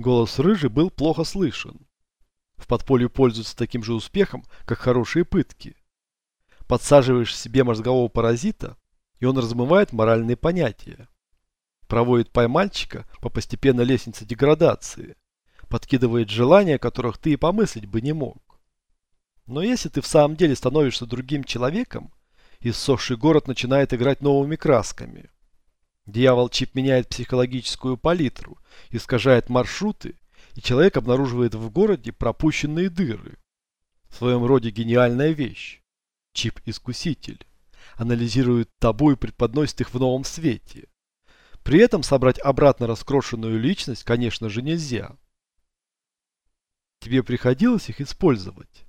Голос рыжий был плохо слышен. В подполье пользуются таким же успехом, как хорошие пытки. Подсаживаешь себе мозгового паразита, и он размывает моральные понятия. Проводит поймальчика по постепенной лестнице деградации, подкидывает желания, которых ты и помыслить бы не мог. Но если ты в самом деле становишься другим человеком, иссохший город начинает играть новыми красками. Дьявол-чип меняет психологическую палитру, искажает маршруты, и человек обнаруживает в городе пропущенные дыры. В своем роде гениальная вещь. Чип-искуситель. Анализирует табу и преподносит их в новом свете. При этом собрать обратно раскрошенную личность, конечно же, нельзя. Тебе приходилось их использовать?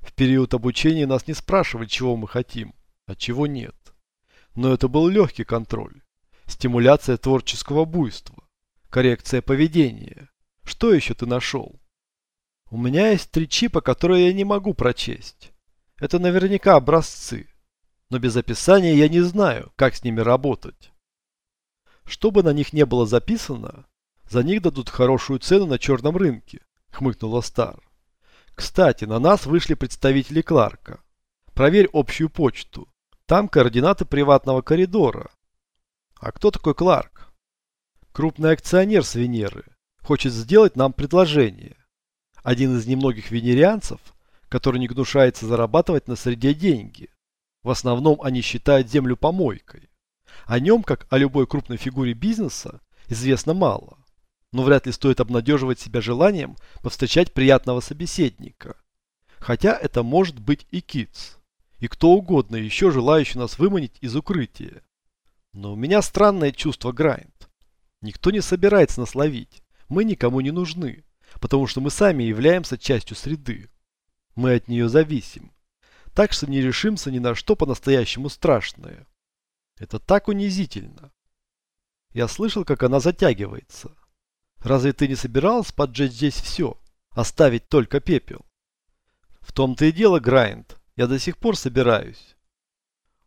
В период обучения нас не спрашивали, чего мы хотим, а чего нет. Но это был легкий контроль. Стимуляция творческого буйства. Коррекция поведения. Что еще ты нашел? У меня есть три чипа, которые я не могу прочесть. Это наверняка образцы. Но без описания я не знаю, как с ними работать. Что бы на них не было записано, за них дадут хорошую цену на черном рынке, хмыкнула Стар. Кстати, на нас вышли представители Кларка. Проверь общую почту. Там координаты приватного коридора. А кто такой Кларк? Крупный акционер с Венеры. Хочет сделать нам предложение. Один из немногих венерианцев, который не гнушается зарабатывать на среде деньги. В основном они считают землю помойкой. О нем, как о любой крупной фигуре бизнеса, известно мало но вряд ли стоит обнадеживать себя желанием повстречать приятного собеседника. Хотя это может быть и Китс, и кто угодно еще желающий нас выманить из укрытия. Но у меня странное чувство Грайнд. Никто не собирается нас ловить, мы никому не нужны, потому что мы сами являемся частью среды. Мы от нее зависим. Так что не решимся ни на что по-настоящему страшное. Это так унизительно. Я слышал, как она затягивается. Разве ты не собирался поджечь здесь все? Оставить только пепел? В том-то и дело, Грайнд. Я до сих пор собираюсь.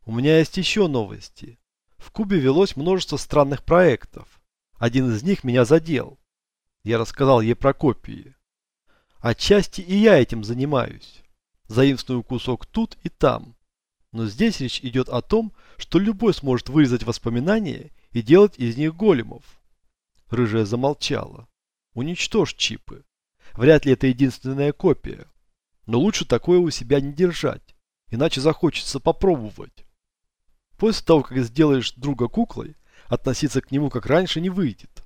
У меня есть еще новости. В Кубе велось множество странных проектов. Один из них меня задел. Я рассказал ей про копии. Отчасти и я этим занимаюсь. Заимствую кусок тут и там. Но здесь речь идет о том, что любой сможет вырезать воспоминания и делать из них големов. Рыжая замолчала. Уничтожь чипы. Вряд ли это единственная копия. Но лучше такое у себя не держать, иначе захочется попробовать. После того, как сделаешь друга куклой, относиться к нему как раньше не выйдет.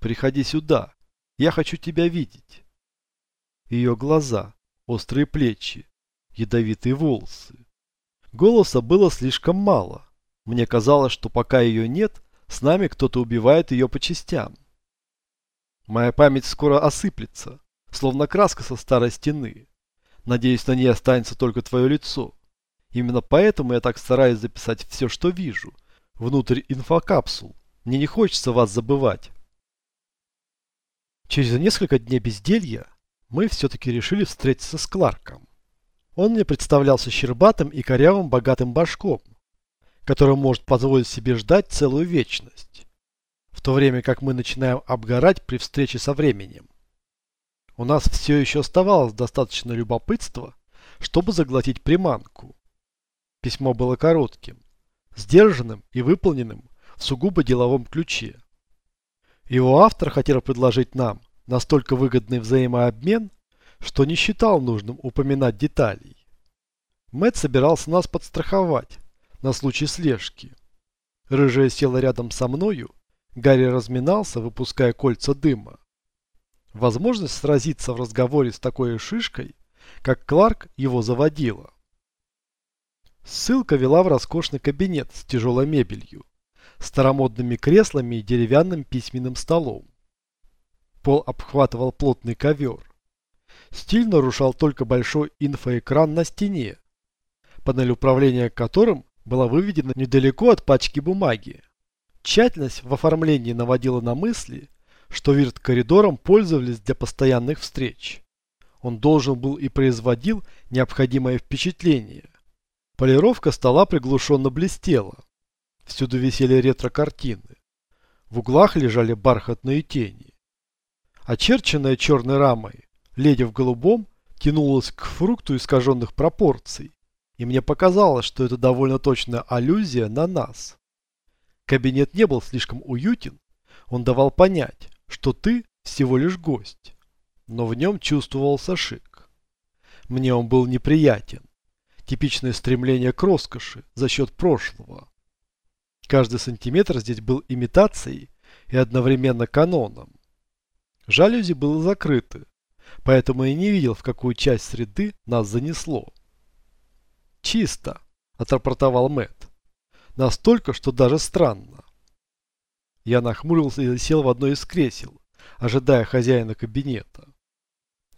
Приходи сюда. Я хочу тебя видеть. Ее глаза, острые плечи, ядовитые волосы. Голоса было слишком мало. Мне казалось, что пока ее нет, с нами кто-то убивает ее по частям. Моя память скоро осыплется, словно краска со старой стены. Надеюсь, на ней останется только твое лицо. Именно поэтому я так стараюсь записать все, что вижу, внутрь инфокапсул. Мне не хочется вас забывать. Через несколько дней безделья мы все-таки решили встретиться с Кларком. Он мне представлялся щербатым и корявым богатым башком, который может позволить себе ждать целую вечность, в то время как мы начинаем обгорать при встрече со временем. У нас все еще оставалось достаточно любопытства, чтобы заглотить приманку. Письмо было коротким, сдержанным и выполненным в сугубо деловом ключе. Его автор хотел предложить нам настолько выгодный взаимообмен, что не считал нужным упоминать деталей. Мэтт собирался нас подстраховать, на случай слежки. Рыжая села рядом со мною, Гарри разминался, выпуская кольца дыма. Возможность сразиться в разговоре с такой шишкой, как Кларк его заводила. Ссылка вела в роскошный кабинет с тяжелой мебелью, старомодными креслами и деревянным письменным столом. Пол обхватывал плотный ковер. Стиль нарушал только большой инфоэкран на стене, панель управления которым была выведена недалеко от пачки бумаги. Тщательность в оформлении наводила на мысли, что вирт-коридором пользовались для постоянных встреч. Он должен был и производил необходимое впечатление. Полировка стола приглушенно блестела. Всюду висели ретро-картины. В углах лежали бархатные тени. Очерченная черной рамой, леди в голубом тянулась к фрукту искаженных пропорций, и мне показалось, что это довольно точная аллюзия на нас. Кабинет не был слишком уютен, он давал понять, что ты всего лишь гость, но в нем чувствовался шик. Мне он был неприятен, типичное стремление к роскоши за счет прошлого. Каждый сантиметр здесь был имитацией и одновременно каноном. Жалюзи было закрыты, поэтому я не видел, в какую часть среды нас занесло. «Чисто», – отрапортовал Мэтт. «Настолько, что даже странно». Я нахмурился и сел в одно из кресел, ожидая хозяина кабинета.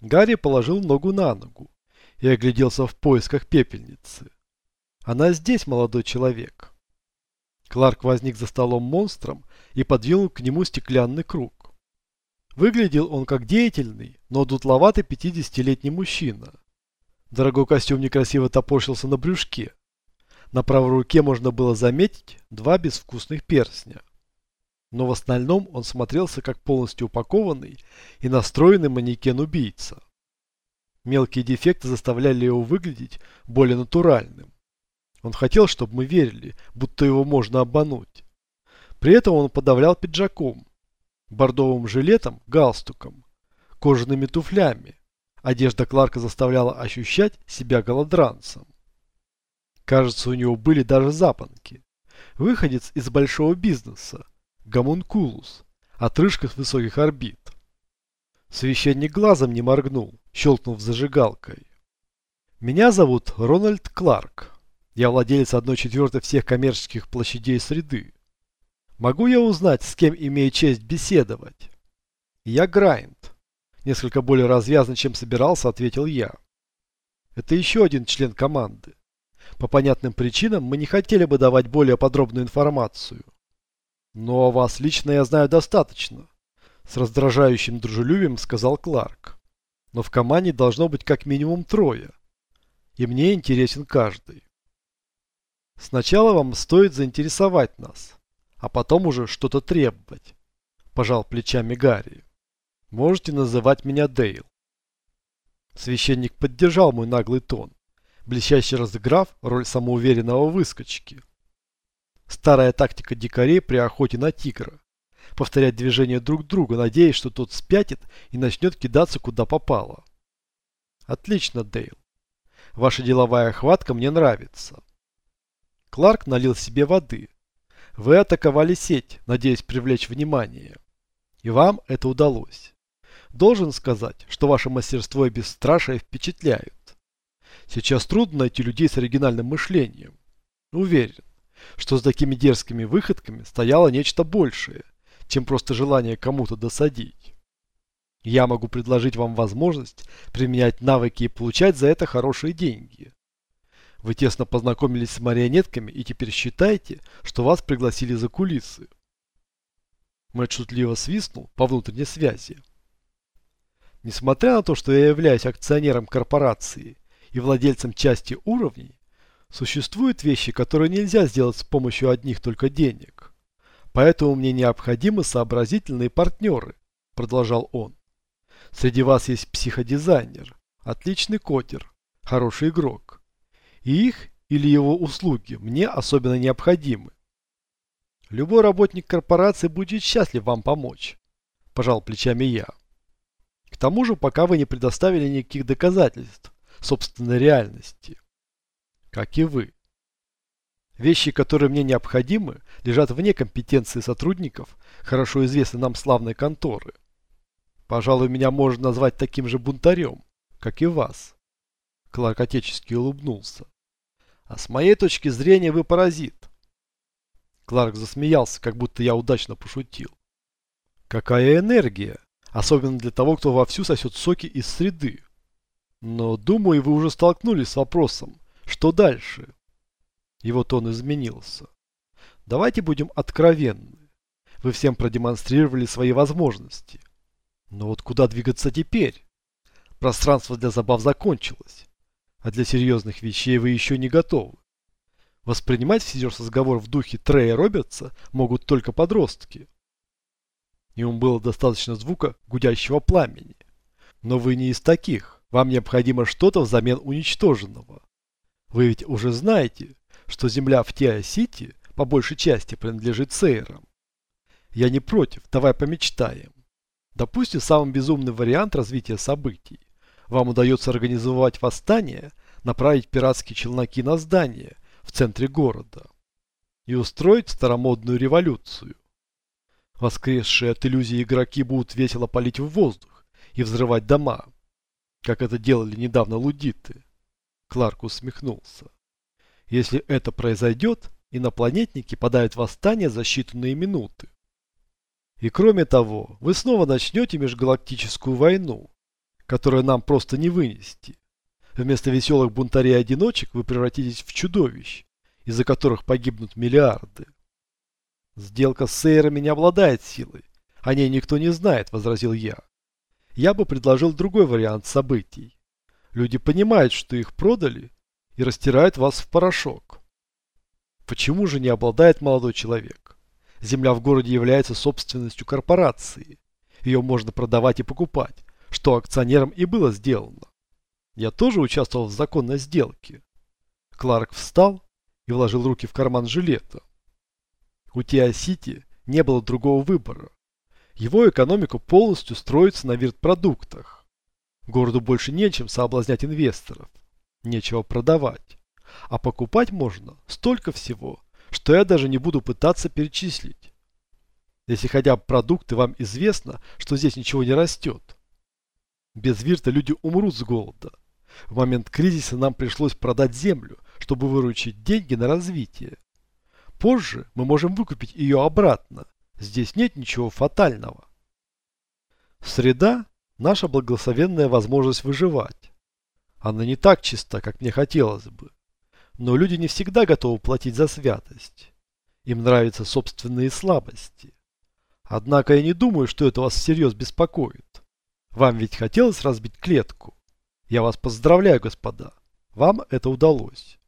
Гарри положил ногу на ногу и огляделся в поисках пепельницы. «Она здесь, молодой человек». Кларк возник за столом монстром и подвинул к нему стеклянный круг. Выглядел он как деятельный, но дутловатый 50-летний мужчина. Дорогой костюм некрасиво топорщился на брюшке. На правой руке можно было заметить два безвкусных перстня. Но в остальном он смотрелся как полностью упакованный и настроенный манекен-убийца. Мелкие дефекты заставляли его выглядеть более натуральным. Он хотел, чтобы мы верили, будто его можно обмануть. При этом он подавлял пиджаком, бордовым жилетом, галстуком, кожаными туфлями. Одежда Кларка заставляла ощущать себя голодранцем. Кажется, у него были даже запонки. Выходец из большого бизнеса, гомункулус, отрыжка с высоких орбит. Священник глазом не моргнул, щелкнув зажигалкой. Меня зовут Рональд Кларк. Я владелец одной четвертой всех коммерческих площадей среды. Могу я узнать, с кем имею честь беседовать? Я Грайнд. Несколько более развязно, чем собирался, ответил я. Это еще один член команды. По понятным причинам мы не хотели бы давать более подробную информацию. Но о вас лично я знаю достаточно. С раздражающим дружелюбием сказал Кларк. Но в команде должно быть как минимум трое. И мне интересен каждый. Сначала вам стоит заинтересовать нас а потом уже что-то требовать. Пожал плечами Гарри. Можете называть меня Дейл. Священник поддержал мой наглый тон, блестяще разыграв роль самоуверенного выскочки. Старая тактика дикарей при охоте на тигра. Повторять движения друг друга, надеясь, что тот спятит и начнет кидаться куда попало. Отлично, Дейл. Ваша деловая хватка мне нравится. Кларк налил себе воды, вы атаковали сеть, надеясь привлечь внимание. И вам это удалось. Должен сказать, что ваше мастерство и бесстрашие впечатляют. Сейчас трудно найти людей с оригинальным мышлением. Уверен, что с такими дерзкими выходками стояло нечто большее, чем просто желание кому-то досадить. Я могу предложить вам возможность применять навыки и получать за это хорошие деньги. Вы тесно познакомились с марионетками и теперь считаете, что вас пригласили за кулисы. Мэтт шутливо свистнул по внутренней связи. Несмотря на то, что я являюсь акционером корпорации и владельцем части уровней, существуют вещи, которые нельзя сделать с помощью одних только денег. Поэтому мне необходимы сообразительные партнеры, продолжал он. Среди вас есть психодизайнер, отличный котер, хороший игрок. И их или его услуги мне особенно необходимы. Любой работник корпорации будет счастлив вам помочь, пожал плечами я. К тому же, пока вы не предоставили никаких доказательств собственной реальности. Как и вы. Вещи, которые мне необходимы, лежат вне компетенции сотрудников хорошо известной нам славной конторы. Пожалуй, меня можно назвать таким же бунтарем, как и вас. Кларк отечески улыбнулся. А с моей точки зрения вы паразит. Кларк засмеялся, как будто я удачно пошутил. Какая энергия, особенно для того, кто вовсю сосет соки из среды. Но, думаю, вы уже столкнулись с вопросом, что дальше? Его тон изменился. Давайте будем откровенны. Вы всем продемонстрировали свои возможности. Но вот куда двигаться теперь? Пространство для забав закончилось а для серьезных вещей вы еще не готовы. Воспринимать всерьез разговор в духе Трея Робертса могут только подростки. Ему было достаточно звука гудящего пламени. Но вы не из таких. Вам необходимо что-то взамен уничтоженного. Вы ведь уже знаете, что земля в Тиа-Сити по большей части принадлежит Сейрам. Я не против, давай помечтаем. Допустим, самый безумный вариант развития событий. Вам удается организовать восстание, направить пиратские челноки на здание в центре города и устроить старомодную революцию. Воскресшие от иллюзии игроки будут весело палить в воздух и взрывать дома, как это делали недавно лудиты. Кларк усмехнулся. Если это произойдет, инопланетники подают восстание за считанные минуты. И кроме того, вы снова начнете межгалактическую войну, которую нам просто не вынести. Вместо веселых бунтарей-одиночек вы превратитесь в чудовищ, из-за которых погибнут миллиарды. Сделка с Сейрами не обладает силой. О ней никто не знает, возразил я. Я бы предложил другой вариант событий. Люди понимают, что их продали и растирают вас в порошок. Почему же не обладает молодой человек? Земля в городе является собственностью корпорации. Ее можно продавать и покупать, что акционерам и было сделано. Я тоже участвовал в законной сделке. Кларк встал и вложил руки в карман жилета. У Тиа-Сити не было другого выбора. Его экономика полностью строится на виртпродуктах. Городу больше нечем соблазнять инвесторов. Нечего продавать. А покупать можно столько всего, что я даже не буду пытаться перечислить. Если хотя бы продукты вам известно, что здесь ничего не растет. Без Вирта люди умрут с голода. В момент кризиса нам пришлось продать землю, чтобы выручить деньги на развитие. Позже мы можем выкупить ее обратно. Здесь нет ничего фатального. Среда – наша благословенная возможность выживать. Она не так чиста, как мне хотелось бы. Но люди не всегда готовы платить за святость. Им нравятся собственные слабости. Однако я не думаю, что это вас всерьез беспокоит. Вам ведь хотелось разбить клетку? Я вас поздравляю, господа. Вам это удалось.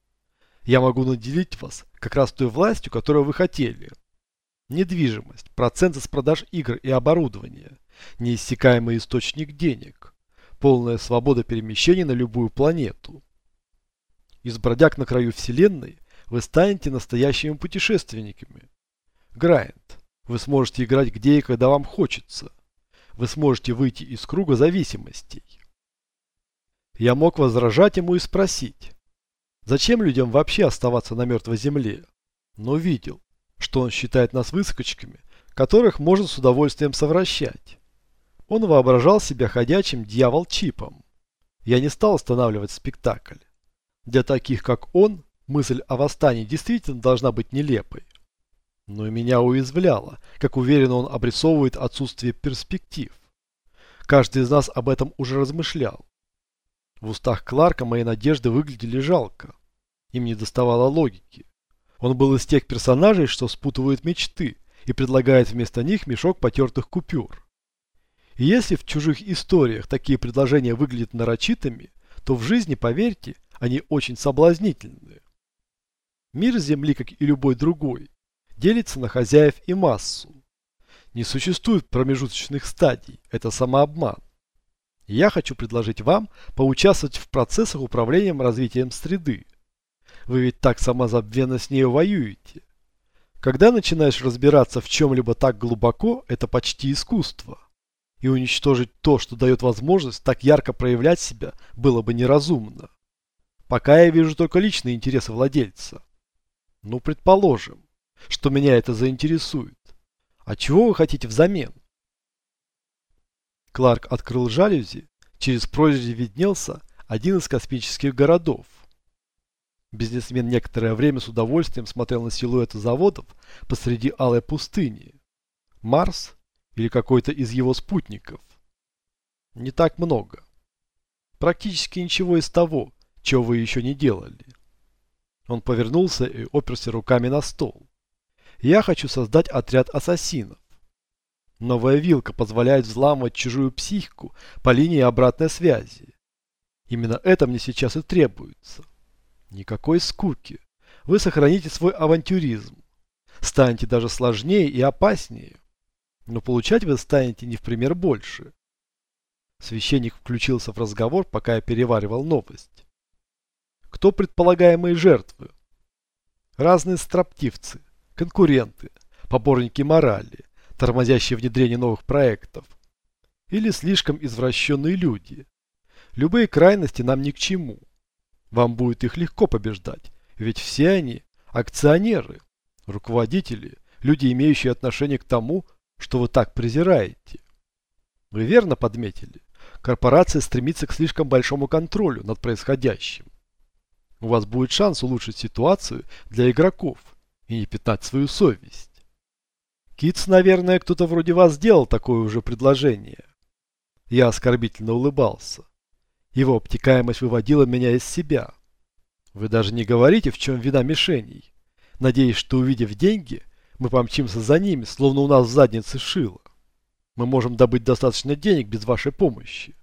Я могу наделить вас как раз той властью, которую вы хотели. Недвижимость, проценты с продаж игр и оборудования, неиссякаемый источник денег, полная свобода перемещения на любую планету. Из бродяг на краю Вселенной вы станете настоящими путешественниками. Грайнд. Вы сможете играть где и когда вам хочется. Вы сможете выйти из круга зависимостей. Я мог возражать ему и спросить, зачем людям вообще оставаться на мертвой земле, но видел, что он считает нас выскочками, которых можно с удовольствием совращать. Он воображал себя ходячим дьявол-чипом. Я не стал останавливать спектакль. Для таких, как он, мысль о восстании действительно должна быть нелепой. Но и меня уязвляло, как уверенно он обрисовывает отсутствие перспектив. Каждый из нас об этом уже размышлял. В устах Кларка мои надежды выглядели жалко. Им не доставало логики. Он был из тех персонажей, что спутывают мечты и предлагает вместо них мешок потертых купюр. Если в чужих историях такие предложения выглядят нарочитыми, то в жизни, поверьте, они очень соблазнительные. Мир Земли, как и любой другой, делится на хозяев и массу. Не существует промежуточных стадий, это самообман. Я хочу предложить вам поучаствовать в процессах управления развитием среды. Вы ведь так самозабвенно с ней воюете. Когда начинаешь разбираться в чем-либо так глубоко, это почти искусство. И уничтожить то, что дает возможность так ярко проявлять себя, было бы неразумно. Пока я вижу только личные интересы владельца. Ну, предположим, что меня это заинтересует. А чего вы хотите взамен? Кларк открыл жалюзи, через прорези виднелся один из космических городов. Бизнесмен некоторое время с удовольствием смотрел на силуэты заводов посреди алой пустыни. Марс или какой-то из его спутников? Не так много. Практически ничего из того, чего вы еще не делали. Он повернулся и оперся руками на стол. Я хочу создать отряд ассасинов. Новая вилка позволяет взламывать чужую психику по линии обратной связи. Именно это мне сейчас и требуется. Никакой скуки. Вы сохраните свой авантюризм. Станете даже сложнее и опаснее. Но получать вы станете не в пример больше. Священник включился в разговор, пока я переваривал новость. Кто предполагаемые жертвы? Разные строптивцы, конкуренты, поборники морали, тормозящие внедрение новых проектов. Или слишком извращенные люди. Любые крайности нам ни к чему. Вам будет их легко побеждать, ведь все они акционеры, руководители, люди, имеющие отношение к тому, что вы так презираете. Вы верно подметили? Корпорация стремится к слишком большому контролю над происходящим. У вас будет шанс улучшить ситуацию для игроков и не пятнать свою совесть. Китс, наверное, кто-то вроде вас сделал такое уже предложение. Я оскорбительно улыбался. Его обтекаемость выводила меня из себя. Вы даже не говорите, в чем вина мишеней. Надеюсь, что увидев деньги, мы помчимся за ними, словно у нас в заднице шило. Мы можем добыть достаточно денег без вашей помощи.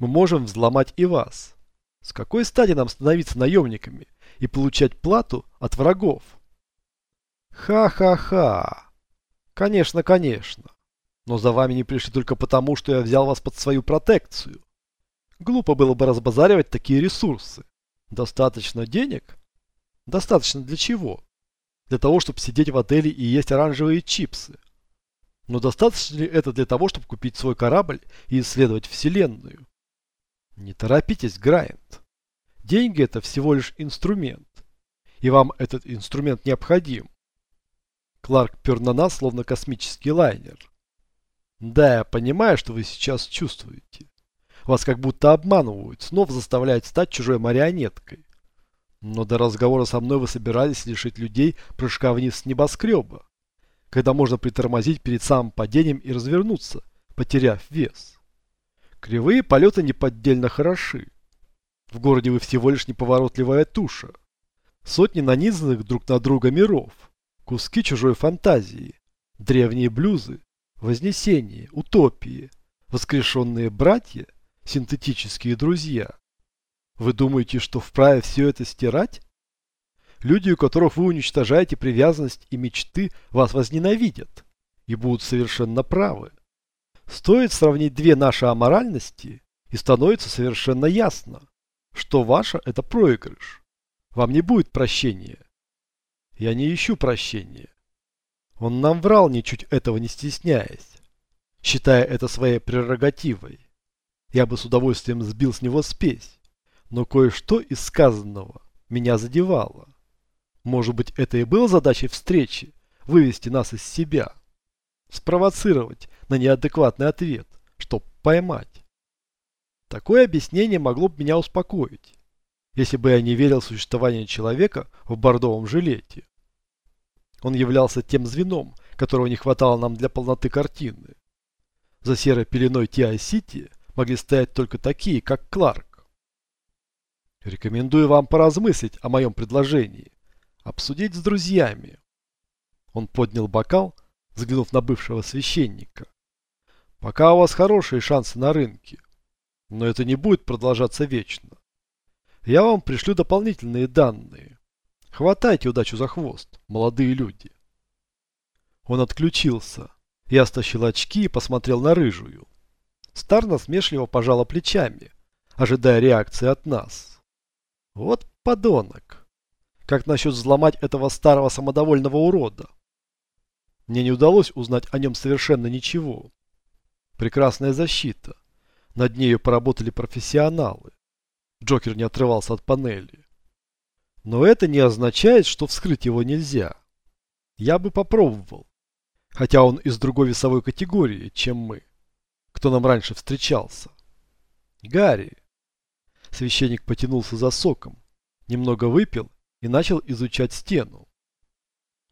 Мы можем взломать и вас. С какой стати нам становиться наемниками и получать плату от врагов? Ха-ха-ха. Конечно, конечно. Но за вами не пришли только потому, что я взял вас под свою протекцию. Глупо было бы разбазаривать такие ресурсы. Достаточно денег? Достаточно для чего? Для того, чтобы сидеть в отеле и есть оранжевые чипсы. Но достаточно ли это для того, чтобы купить свой корабль и исследовать Вселенную? Не торопитесь, Грайнд. Деньги это всего лишь инструмент. И вам этот инструмент необходим. Кларк пер на нас, словно космический лайнер. Да, я понимаю, что вы сейчас чувствуете. Вас как будто обманывают, снова заставляют стать чужой марионеткой. Но до разговора со мной вы собирались лишить людей прыжка вниз с небоскреба, когда можно притормозить перед самым падением и развернуться, потеряв вес. Кривые полеты неподдельно хороши. В городе вы всего лишь неповоротливая туша. Сотни нанизанных друг на друга миров. Куски чужой фантазии. Древние блюзы. Вознесение. Утопии. Воскрешенные братья. Синтетические друзья. Вы думаете, что вправе все это стирать? Люди, у которых вы уничтожаете привязанность и мечты, вас возненавидят. И будут совершенно правы. Стоит сравнить две наши аморальности, и становится совершенно ясно, что ваша – это проигрыш. Вам не будет прощения. Я не ищу прощения. Он нам врал, ничуть этого не стесняясь, считая это своей прерогативой. Я бы с удовольствием сбил с него спесь, но кое-что из сказанного меня задевало. Может быть, это и было задачей встречи – вывести нас из себя, спровоцировать на неадекватный ответ, чтоб поймать. Такое объяснение могло бы меня успокоить, если бы я не верил в существование человека в бордовом жилете. Он являлся тем звеном, которого не хватало нам для полноты картины. За серой пеленой Ти-Сити могли стоять только такие, как Кларк. Рекомендую вам поразмыслить о моем предложении. Обсудить с друзьями. Он поднял бокал, взглянув на бывшего священника. Пока у вас хорошие шансы на рынке. Но это не будет продолжаться вечно. Я вам пришлю дополнительные данные. Хватайте удачу за хвост, молодые люди. Он отключился. Я стащил очки и посмотрел на рыжую. Стар насмешливо пожала плечами, ожидая реакции от нас. Вот подонок. Как насчет взломать этого старого самодовольного урода? Мне не удалось узнать о нем совершенно ничего. Прекрасная защита. Над нею поработали профессионалы. Джокер не отрывался от панели. Но это не означает, что вскрыть его нельзя. Я бы попробовал. Хотя он из другой весовой категории, чем мы. Кто нам раньше встречался. Гарри. Священник потянулся за соком. Немного выпил и начал изучать стену.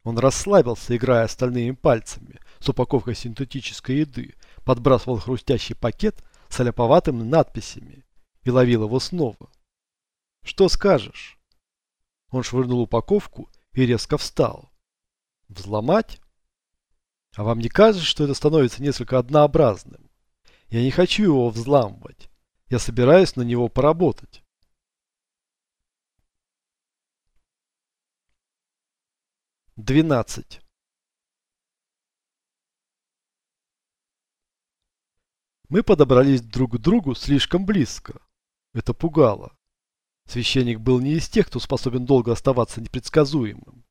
Он расслабился, играя остальными пальцами с упаковкой синтетической еды, подбрасывал хрустящий пакет с аляповатыми надписями и ловил его снова. «Что скажешь?» Он швырнул упаковку и резко встал. «Взломать? А вам не кажется, что это становится несколько однообразным? Я не хочу его взламывать. Я собираюсь на него поработать». Двенадцать. Мы подобрались друг к другу слишком близко. Это пугало. Священник был не из тех, кто способен долго оставаться непредсказуемым.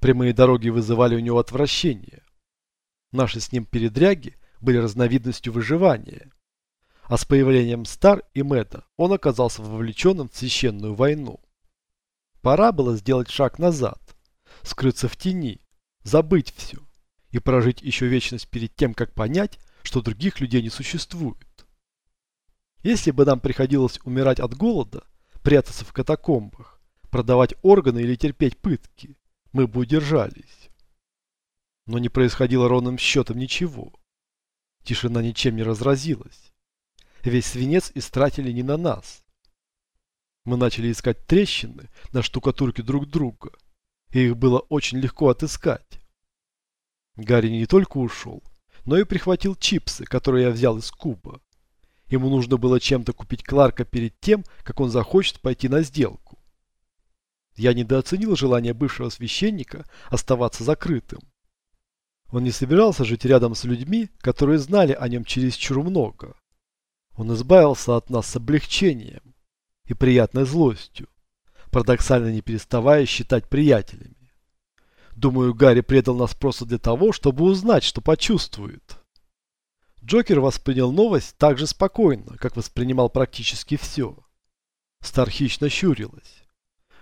Прямые дороги вызывали у него отвращение. Наши с ним передряги были разновидностью выживания. А с появлением Стар и Мэда он оказался вовлеченным в священную войну. Пора было сделать шаг назад, скрыться в тени, забыть все и прожить еще вечность перед тем, как понять, что других людей не существует. Если бы нам приходилось умирать от голода, прятаться в катакомбах, продавать органы или терпеть пытки, мы бы удержались. Но не происходило ровным счетом ничего. Тишина ничем не разразилась. Весь свинец истратили не на нас. Мы начали искать трещины на штукатурке друг друга, и их было очень легко отыскать. Гарри не только ушел, но и прихватил чипсы, которые я взял из куба. Ему нужно было чем-то купить Кларка перед тем, как он захочет пойти на сделку. Я недооценил желание бывшего священника оставаться закрытым. Он не собирался жить рядом с людьми, которые знали о нем чересчур много. Он избавился от нас с облегчением и приятной злостью, парадоксально не переставая считать приятелями. Думаю, Гарри предал нас просто для того, чтобы узнать, что почувствует. Джокер воспринял новость так же спокойно, как воспринимал практически все. Стар хищно щурилась.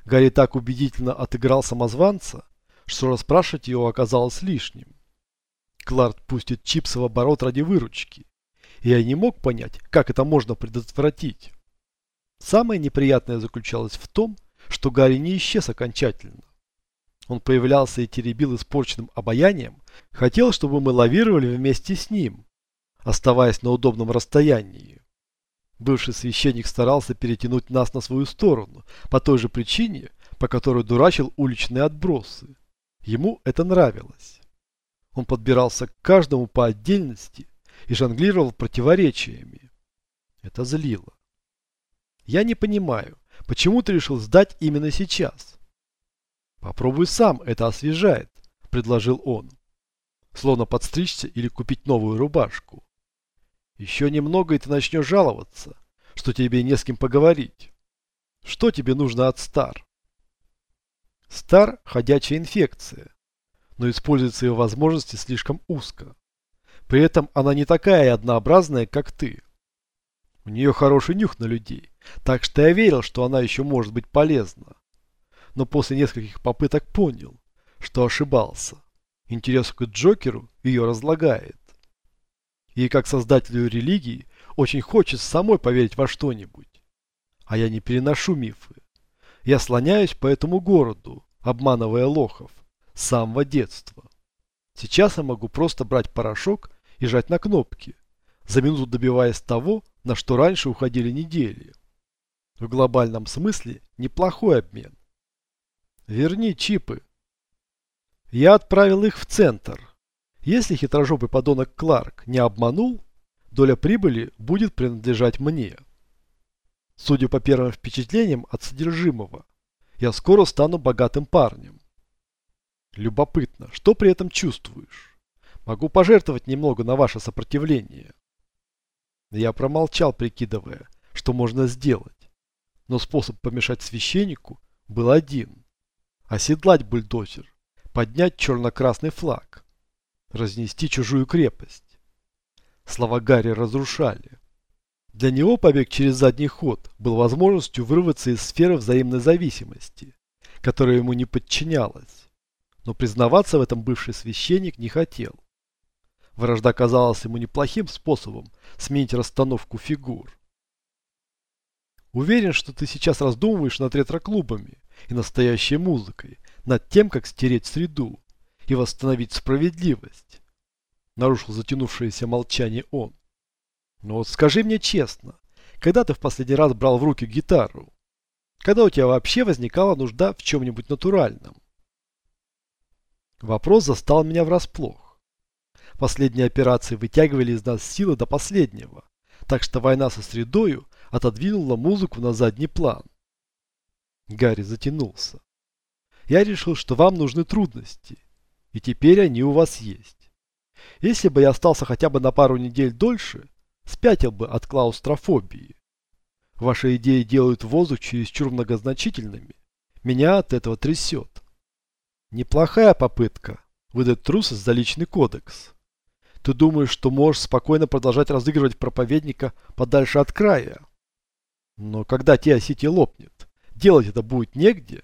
Гарри так убедительно отыграл самозванца, что расспрашивать его оказалось лишним. Кларк пустит чипсы в оборот ради выручки. Я не мог понять, как это можно предотвратить. Самое неприятное заключалось в том, что Гарри не исчез окончательно. Он появлялся и теребил испорченным обаянием, хотел, чтобы мы лавировали вместе с ним, оставаясь на удобном расстоянии. Бывший священник старался перетянуть нас на свою сторону, по той же причине, по которой дурачил уличные отбросы. Ему это нравилось. Он подбирался к каждому по отдельности и жонглировал противоречиями. Это злило. Я не понимаю, почему ты решил сдать именно сейчас? Попробуй сам, это освежает, предложил он. Словно подстричься или купить новую рубашку. Еще немного, и ты начнешь жаловаться, что тебе не с кем поговорить. Что тебе нужно от Стар? Стар – ходячая инфекция, но используется ее возможности слишком узко. При этом она не такая однообразная, как ты. У нее хороший нюх на людей, так что я верил, что она еще может быть полезна. Но после нескольких попыток понял, что ошибался. Интерес к Джокеру ее разлагает. И как создателю религии очень хочется самой поверить во что-нибудь. А я не переношу мифы. Я слоняюсь по этому городу, обманывая лохов, с самого детства. Сейчас я могу просто брать порошок и жать на кнопки, за минуту добиваясь того, на что раньше уходили недели. В глобальном смысле неплохой обмен. Верни чипы. Я отправил их в центр, если хитрожопый подонок Кларк не обманул, доля прибыли будет принадлежать мне. Судя по первым впечатлениям от содержимого, я скоро стану богатым парнем. Любопытно, что при этом чувствуешь? Могу пожертвовать немного на ваше сопротивление. Я промолчал, прикидывая, что можно сделать. Но способ помешать священнику был один. Оседлать бульдозер, поднять черно-красный флаг разнести чужую крепость. Слова Гарри разрушали. Для него побег через задний ход был возможностью вырваться из сферы взаимной зависимости, которая ему не подчинялась. Но признаваться в этом бывший священник не хотел. Вражда казалась ему неплохим способом сменить расстановку фигур. Уверен, что ты сейчас раздумываешь над ретро-клубами и настоящей музыкой, над тем, как стереть среду, и восстановить справедливость. Нарушил затянувшееся молчание он. Но вот скажи мне честно, когда ты в последний раз брал в руки гитару? Когда у тебя вообще возникала нужда в чем-нибудь натуральном? Вопрос застал меня врасплох. Последние операции вытягивали из нас силы до последнего, так что война со средою отодвинула музыку на задний план. Гарри затянулся. Я решил, что вам нужны трудности, и теперь они у вас есть. Если бы я остался хотя бы на пару недель дольше, спятил бы от клаустрофобии. Ваши идеи делают воздух чересчур многозначительными. Меня от этого трясет. Неплохая попытка выдать трусость за личный кодекс. Ты думаешь, что можешь спокойно продолжать разыгрывать проповедника подальше от края? Но когда Теосити лопнет, делать это будет негде.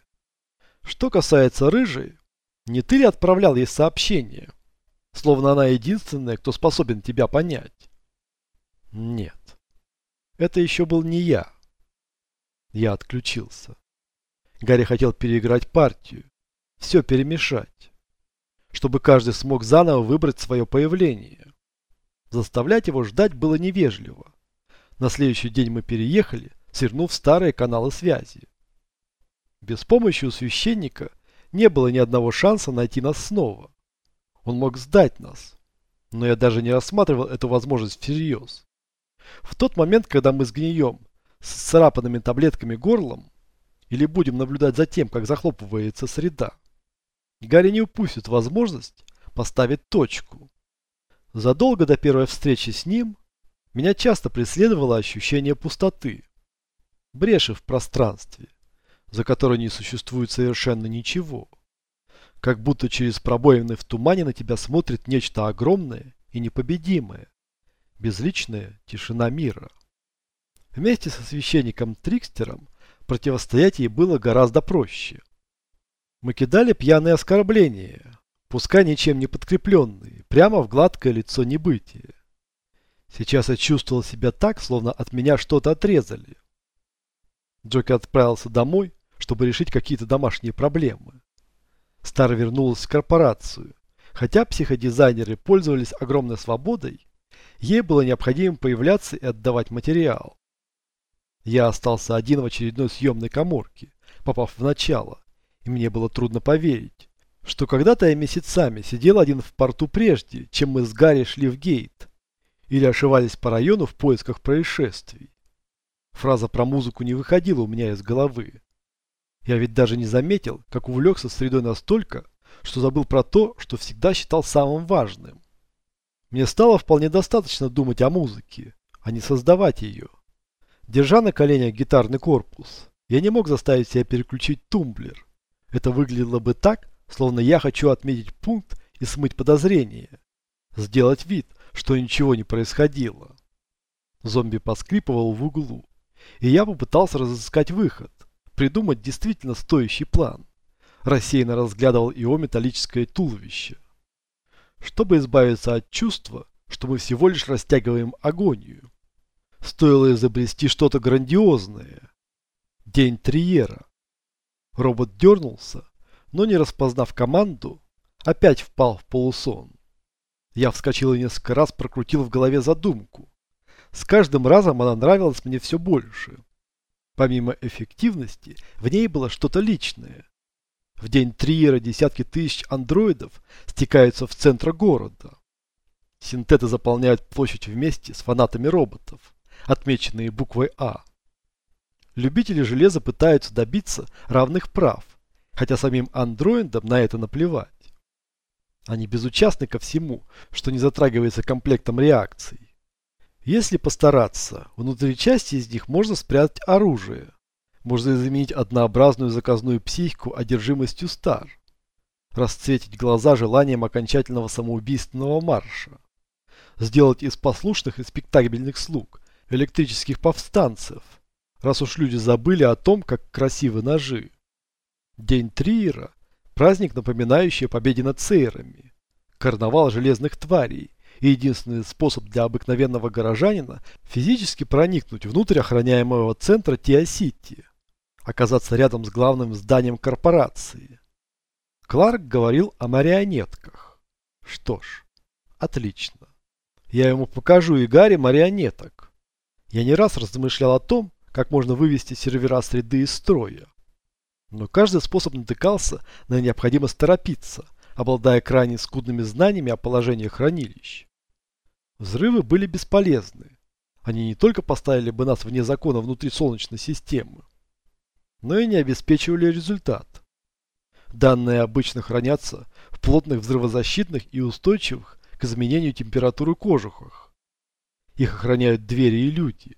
Что касается рыжей, не ты ли отправлял ей сообщение? Словно она единственная, кто способен тебя понять. Нет. Это еще был не я. Я отключился. Гарри хотел переиграть партию. Все перемешать. Чтобы каждый смог заново выбрать свое появление. Заставлять его ждать было невежливо. На следующий день мы переехали, свернув старые каналы связи. Без помощи у священника не было ни одного шанса найти нас снова. Он мог сдать нас. Но я даже не рассматривал эту возможность всерьез. В тот момент, когда мы сгнием с царапанными таблетками горлом, или будем наблюдать за тем, как захлопывается среда, Гарри не упустит возможность поставить точку. Задолго до первой встречи с ним меня часто преследовало ощущение пустоты, бреши в пространстве, за которой не существует совершенно ничего. Как будто через пробоины в тумане на тебя смотрит нечто огромное и непобедимое, безличная тишина мира. Вместе со священником Трикстером противостоять ей было гораздо проще. Мы кидали пьяные оскорбления, пускай ничем не подкрепленные, прямо в гладкое лицо небытия. Сейчас я чувствовал себя так, словно от меня что-то отрезали. Джоки отправился домой, чтобы решить какие-то домашние проблемы. Стар вернулась в корпорацию. Хотя психодизайнеры пользовались огромной свободой, ей было необходимо появляться и отдавать материал. Я остался один в очередной съемной коморке, попав в начало, и мне было трудно поверить, что когда-то я месяцами сидел один в порту прежде, чем мы с Гарри шли в гейт, или ошивались по району в поисках происшествий. Фраза про музыку не выходила у меня из головы. Я ведь даже не заметил, как увлекся средой настолько, что забыл про то, что всегда считал самым важным. Мне стало вполне достаточно думать о музыке, а не создавать ее. Держа на коленях гитарный корпус, я не мог заставить себя переключить тумблер. Это выглядело бы так, словно я хочу отметить пункт и смыть подозрения. Сделать вид, что ничего не происходило. Зомби поскрипывал в углу, и я попытался разыскать выход, придумать действительно стоящий план. Рассеянно разглядывал его металлическое туловище. Чтобы избавиться от чувства, что мы всего лишь растягиваем агонию. Стоило изобрести что-то грандиозное. День Триера. Робот дернулся, но не распознав команду, опять впал в полусон. Я вскочил и несколько раз прокрутил в голове задумку. С каждым разом она нравилась мне все больше. Помимо эффективности, в ней было что-то личное. В день Триера десятки тысяч андроидов стекаются в центр города. Синтеты заполняют площадь вместе с фанатами роботов отмеченные буквой А. Любители железа пытаются добиться равных прав, хотя самим андроидам на это наплевать. Они безучастны ко всему, что не затрагивается комплектом реакций. Если постараться, внутри части из них можно спрятать оружие. Можно заменить однообразную заказную психику одержимостью стар. Расцветить глаза желанием окончательного самоубийственного марша. Сделать из послушных и спектабельных слуг электрических повстанцев, раз уж люди забыли о том, как красивы ножи. День Триера – праздник, напоминающий о победе над цейрами, карнавал железных тварей и единственный способ для обыкновенного горожанина физически проникнуть внутрь охраняемого центра Тиа-Сити, оказаться рядом с главным зданием корпорации. Кларк говорил о марионетках. Что ж, отлично. Я ему покажу и Гарри марионеток. Я не раз размышлял о том, как можно вывести сервера среды из строя. Но каждый способ натыкался на необходимость торопиться, обладая крайне скудными знаниями о положении хранилищ. Взрывы были бесполезны. Они не только поставили бы нас вне закона внутри Солнечной системы, но и не обеспечивали результат. Данные обычно хранятся в плотных взрывозащитных и устойчивых к изменению температуры кожухах. Их охраняют двери и люди.